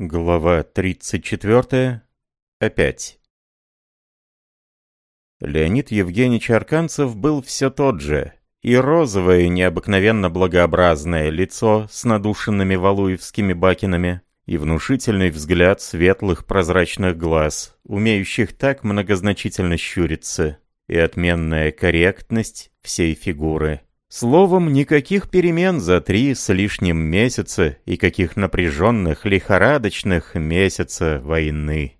Глава 34. Опять. Леонид Евгеньевич Арканцев был все тот же. И розовое, необыкновенно благообразное лицо с надушенными валуевскими бакинами, и внушительный взгляд светлых прозрачных глаз, умеющих так многозначительно щуриться, и отменная корректность всей фигуры. Словом, никаких перемен за три с лишним месяца и каких напряженных, лихорадочных месяца войны.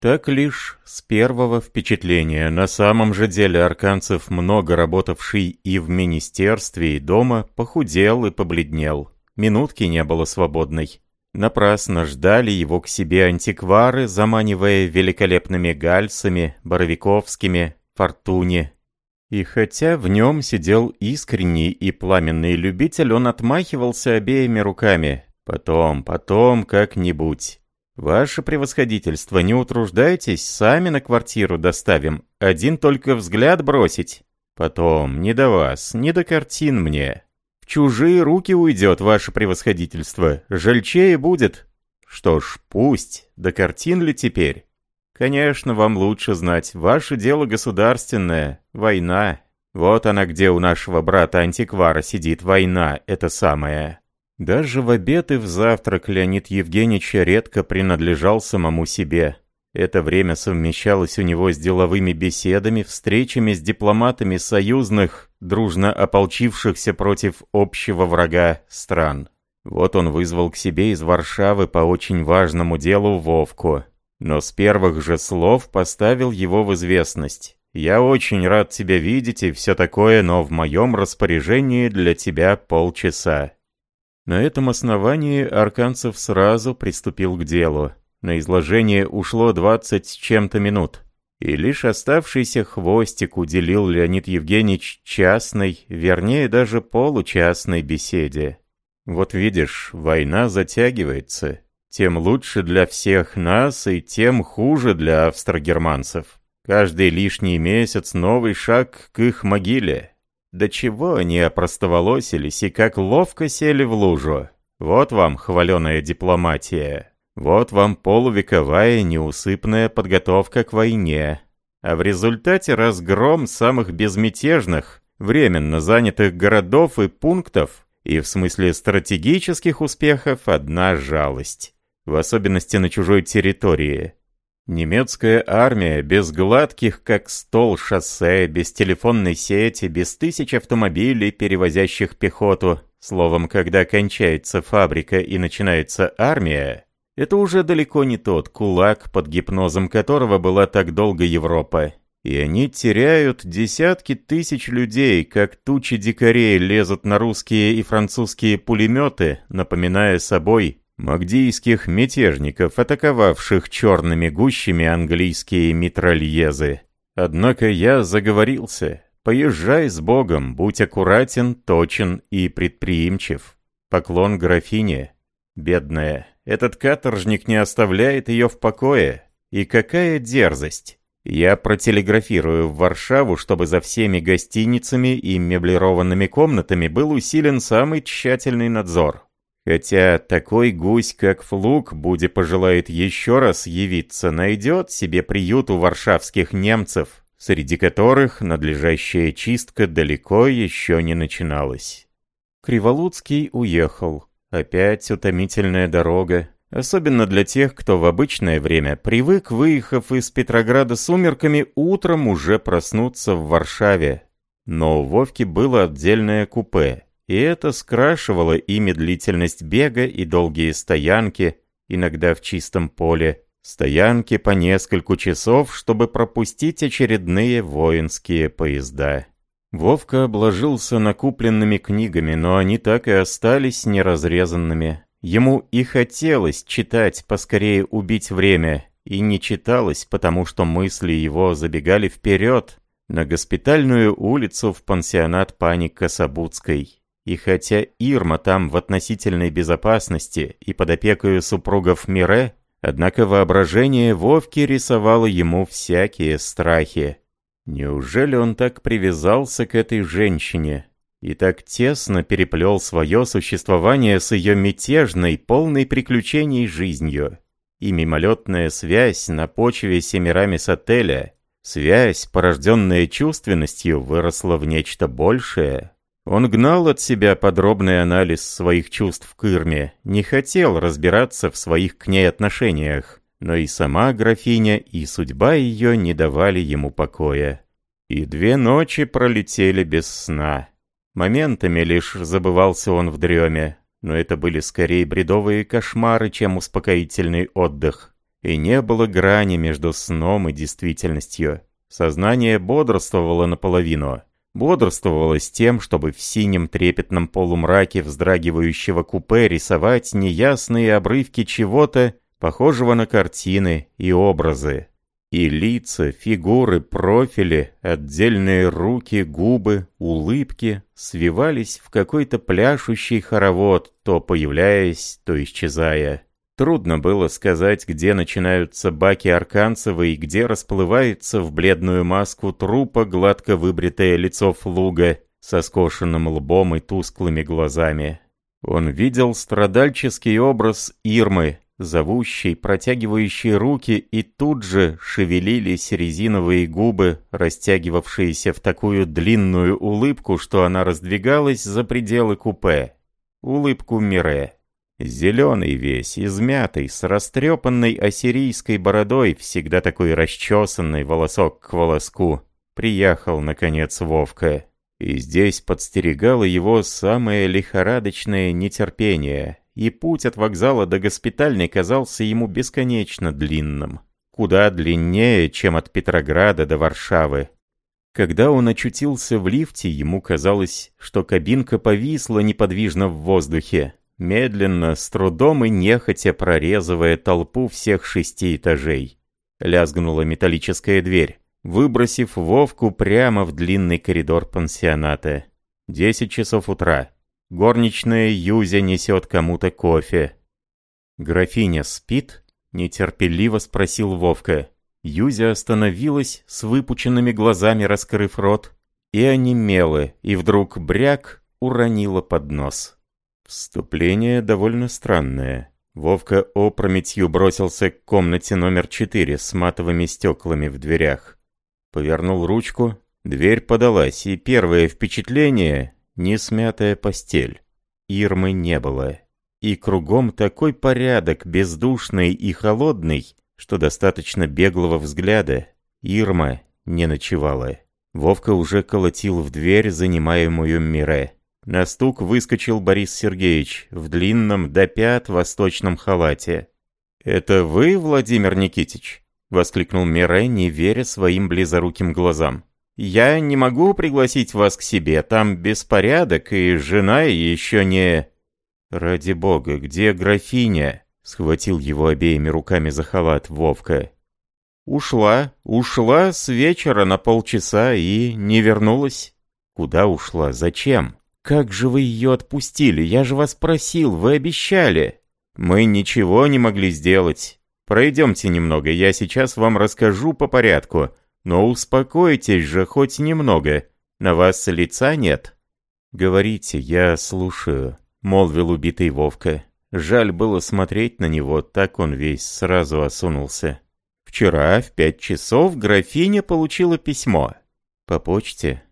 Так лишь с первого впечатления. На самом же деле Арканцев, много работавший и в министерстве, и дома, похудел и побледнел. Минутки не было свободной. Напрасно ждали его к себе антиквары, заманивая великолепными гальсами, боровиковскими, фортуне и хотя в нем сидел искренний и пламенный любитель, он отмахивался обеими руками. «Потом, потом, как-нибудь. Ваше превосходительство, не утруждайтесь, сами на квартиру доставим. Один только взгляд бросить. Потом, не до вас, не до картин мне. В чужие руки уйдет ваше превосходительство, жальчее будет. Что ж, пусть, до картин ли теперь?» Конечно, вам лучше знать. Ваше дело государственное. Война. Вот она где у нашего брата-антиквара сидит. Война, это самое. Даже в обед и в завтрак Леонид Евгеньевич редко принадлежал самому себе. Это время совмещалось у него с деловыми беседами, встречами с дипломатами союзных, дружно ополчившихся против общего врага стран. Вот он вызвал к себе из Варшавы по очень важному делу Вовку но с первых же слов поставил его в известность. «Я очень рад тебя видеть и все такое, но в моем распоряжении для тебя полчаса». На этом основании Арканцев сразу приступил к делу. На изложение ушло двадцать с чем-то минут. И лишь оставшийся хвостик уделил Леонид Евгеньевич частной, вернее даже получастной беседе. «Вот видишь, война затягивается, тем лучше для всех нас и тем хуже для австрогерманцев. Каждый лишний месяц новый шаг к их могиле. До чего они опростоволосились и как ловко сели в лужу. Вот вам хваленая дипломатия. Вот вам полувековая неусыпная подготовка к войне. А в результате разгром самых безмятежных, временно занятых городов и пунктов, и в смысле стратегических успехов одна жалость в особенности на чужой территории. Немецкая армия без гладких, как стол, шоссе, без телефонной сети, без тысяч автомобилей, перевозящих пехоту, словом, когда кончается фабрика и начинается армия, это уже далеко не тот кулак, под гипнозом которого была так долго Европа. И они теряют десятки тысяч людей, как тучи дикарей лезут на русские и французские пулеметы, напоминая собой магдийских мятежников, атаковавших черными гущами английские митральезы. Однако я заговорился. Поезжай с Богом, будь аккуратен, точен и предприимчив. Поклон графине. Бедная, этот каторжник не оставляет ее в покое. И какая дерзость! Я протелеграфирую в Варшаву, чтобы за всеми гостиницами и меблированными комнатами был усилен самый тщательный надзор. Хотя такой гусь, как Флук, буде пожелает еще раз явиться, найдет себе приют у варшавских немцев, среди которых надлежащая чистка далеко еще не начиналась. Криволуцкий уехал. Опять утомительная дорога. Особенно для тех, кто в обычное время привык, выехав из Петрограда сумерками, утром уже проснуться в Варшаве. Но у Вовки было отдельное купе, и это скрашивало и медлительность бега, и долгие стоянки, иногда в чистом поле. Стоянки по нескольку часов, чтобы пропустить очередные воинские поезда. Вовка обложился накупленными книгами, но они так и остались неразрезанными. Ему и хотелось читать, поскорее убить время, и не читалось, потому что мысли его забегали вперед, на госпитальную улицу в пансионат пани Кособудской. И хотя Ирма там в относительной безопасности и под опекою супругов Мире, однако воображение Вовки рисовало ему всякие страхи. Неужели он так привязался к этой женщине? и так тесно переплел свое существование с ее мятежной, полной приключений жизнью. И мимолетная связь на почве Семирамис отеля, связь, порожденная чувственностью, выросла в нечто большее. Он гнал от себя подробный анализ своих чувств к Ирме, не хотел разбираться в своих к ней отношениях, но и сама графиня, и судьба ее не давали ему покоя. И две ночи пролетели без сна. Моментами лишь забывался он в дреме, но это были скорее бредовые кошмары, чем успокоительный отдых. И не было грани между сном и действительностью. Сознание бодрствовало наполовину. Бодрствовало с тем, чтобы в синем трепетном полумраке вздрагивающего купе рисовать неясные обрывки чего-то, похожего на картины и образы. И лица, фигуры, профили, отдельные руки, губы, улыбки свивались в какой-то пляшущий хоровод, то появляясь, то исчезая. Трудно было сказать, где начинаются баки Арканцева и где расплывается в бледную маску трупа гладко выбритое лицо флуга со скошенным лбом и тусклыми глазами. Он видел страдальческий образ Ирмы, зовущей, протягивающей руки, и тут же шевелились резиновые губы, растягивавшиеся в такую длинную улыбку, что она раздвигалась за пределы купе. Улыбку Мире. Зеленый весь, измятый, с растрепанной ассирийской бородой, всегда такой расчесанный волосок к волоску, приехал, наконец, Вовка. И здесь подстерегало его самое лихорадочное нетерпение — и путь от вокзала до госпитальной казался ему бесконечно длинным. Куда длиннее, чем от Петрограда до Варшавы. Когда он очутился в лифте, ему казалось, что кабинка повисла неподвижно в воздухе, медленно, с трудом и нехотя прорезывая толпу всех шести этажей. Лязгнула металлическая дверь, выбросив Вовку прямо в длинный коридор пансионата. Десять часов утра. Горничная Юзя несет кому-то кофе. «Графиня спит?» — нетерпеливо спросил Вовка. Юзя остановилась, с выпученными глазами раскрыв рот, и онемела, и вдруг бряк уронила под нос. Вступление довольно странное. Вовка опрометью бросился к комнате номер четыре с матовыми стеклами в дверях. Повернул ручку, дверь подалась, и первое впечатление несмятая постель. Ирмы не было. И кругом такой порядок, бездушный и холодный, что достаточно беглого взгляда. Ирма не ночевала. Вовка уже колотил в дверь, занимаемую Мире. На стук выскочил Борис Сергеевич в длинном до пят восточном халате. «Это вы, Владимир Никитич?» — воскликнул Мире, не веря своим близоруким глазам. Я не могу пригласить вас к себе, там беспорядок, и жена еще не...» «Ради бога, где графиня?» — схватил его обеими руками за халат Вовка. «Ушла, ушла с вечера на полчаса и не вернулась». «Куда ушла? Зачем? Как же вы ее отпустили? Я же вас просил, вы обещали». «Мы ничего не могли сделать. Пройдемте немного, я сейчас вам расскажу по порядку». Но успокойтесь же хоть немного. На вас лица нет. Говорите, я слушаю, молвил убитый Вовка. Жаль было смотреть на него, так он весь сразу осунулся. Вчера в пять часов графиня получила письмо. По почте?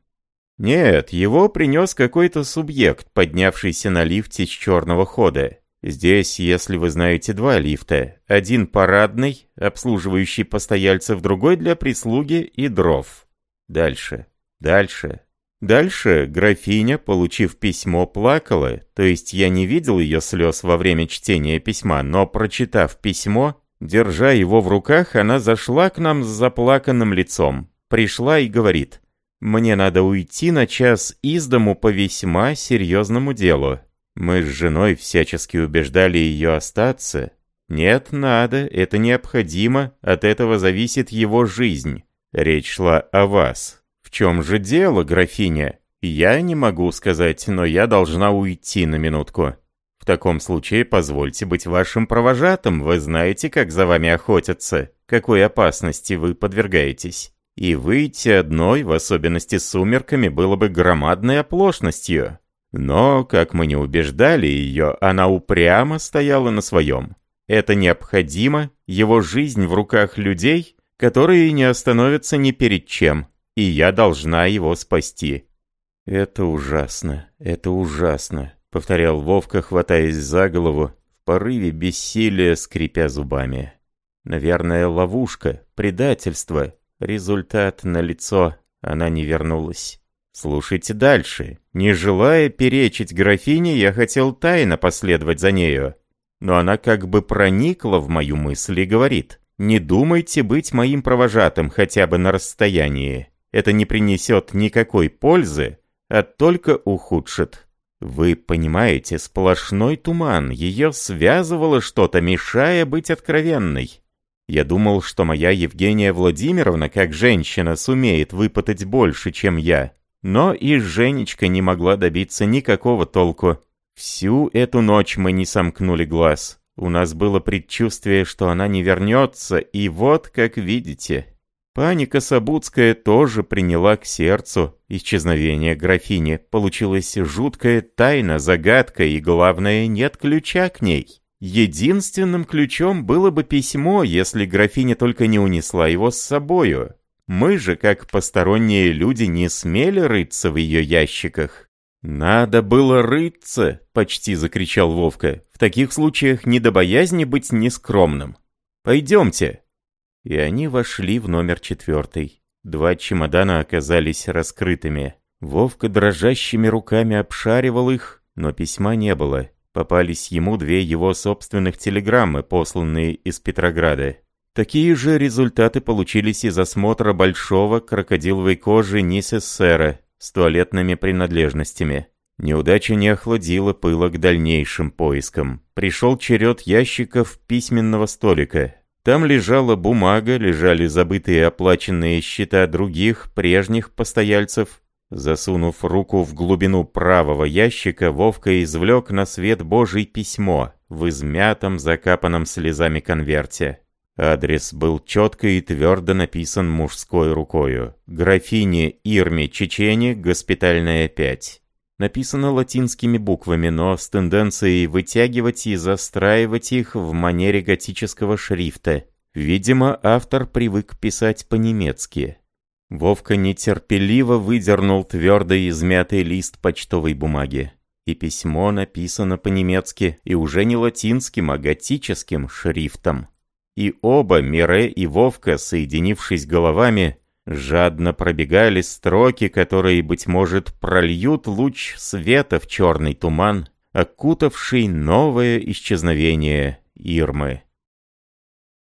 Нет, его принес какой-то субъект, поднявшийся на лифте с черного хода. Здесь, если вы знаете, два лифта. Один парадный, обслуживающий постояльцев, другой для прислуги и дров. Дальше, дальше. Дальше графиня, получив письмо, плакала, то есть я не видел ее слез во время чтения письма, но прочитав письмо, держа его в руках, она зашла к нам с заплаканным лицом. Пришла и говорит, «Мне надо уйти на час из дому по весьма серьезному делу. Мы с женой всячески убеждали ее остаться. Нет, надо, это необходимо, от этого зависит его жизнь. Речь шла о вас. В чем же дело, графиня? Я не могу сказать, но я должна уйти на минутку. В таком случае позвольте быть вашим провожатым, вы знаете, как за вами охотятся, какой опасности вы подвергаетесь. И выйти одной, в особенности с сумерками, было бы громадной оплошностью. Но, как мы не убеждали ее, она упрямо стояла на своем. Это необходимо, его жизнь в руках людей, которые не остановятся ни перед чем, и я должна его спасти. «Это ужасно, это ужасно», — повторял Вовка, хватаясь за голову, в порыве бессилия, скрипя зубами. «Наверное, ловушка, предательство, результат налицо, она не вернулась». Слушайте дальше. Не желая перечить графине, я хотел тайно последовать за нею. Но она как бы проникла в мою мысль и говорит, «Не думайте быть моим провожатым хотя бы на расстоянии. Это не принесет никакой пользы, а только ухудшит». Вы понимаете, сплошной туман, ее связывало что-то, мешая быть откровенной. Я думал, что моя Евгения Владимировна, как женщина, сумеет выпытать больше, чем я. Но и Женечка не могла добиться никакого толку. Всю эту ночь мы не сомкнули глаз. У нас было предчувствие, что она не вернется, и вот, как видите. Паника Сабудская тоже приняла к сердцу исчезновение графини. Получилась жуткая тайна, загадка, и, главное, нет ключа к ней. Единственным ключом было бы письмо, если графиня только не унесла его с собою. Мы же, как посторонние люди, не смели рыться в ее ящиках. «Надо было рыться!» — почти закричал Вовка. «В таких случаях не до боязни быть нескромным. Пойдемте!» И они вошли в номер четвертый. Два чемодана оказались раскрытыми. Вовка дрожащими руками обшаривал их, но письма не было. Попались ему две его собственных телеграммы, посланные из Петрограда. Такие же результаты получились из осмотра большого крокодиловой кожи Нисессера с туалетными принадлежностями. Неудача не охладила пыла к дальнейшим поискам. Пришел черед ящиков письменного столика. Там лежала бумага, лежали забытые оплаченные счета других, прежних постояльцев. Засунув руку в глубину правого ящика, Вовка извлек на свет Божий письмо в измятом, закапанном слезами конверте. Адрес был четко и твердо написан мужской рукою. Графине Ирме Чечене, госпитальная 5. Написано латинскими буквами, но с тенденцией вытягивать и застраивать их в манере готического шрифта. Видимо, автор привык писать по-немецки. Вовка нетерпеливо выдернул твердый измятый лист почтовой бумаги. И письмо написано по-немецки, и уже не латинским, а готическим шрифтом. И оба, Мире и Вовка, соединившись головами, жадно пробегали строки, которые, быть может, прольют луч света в черный туман, окутавший новое исчезновение Ирмы.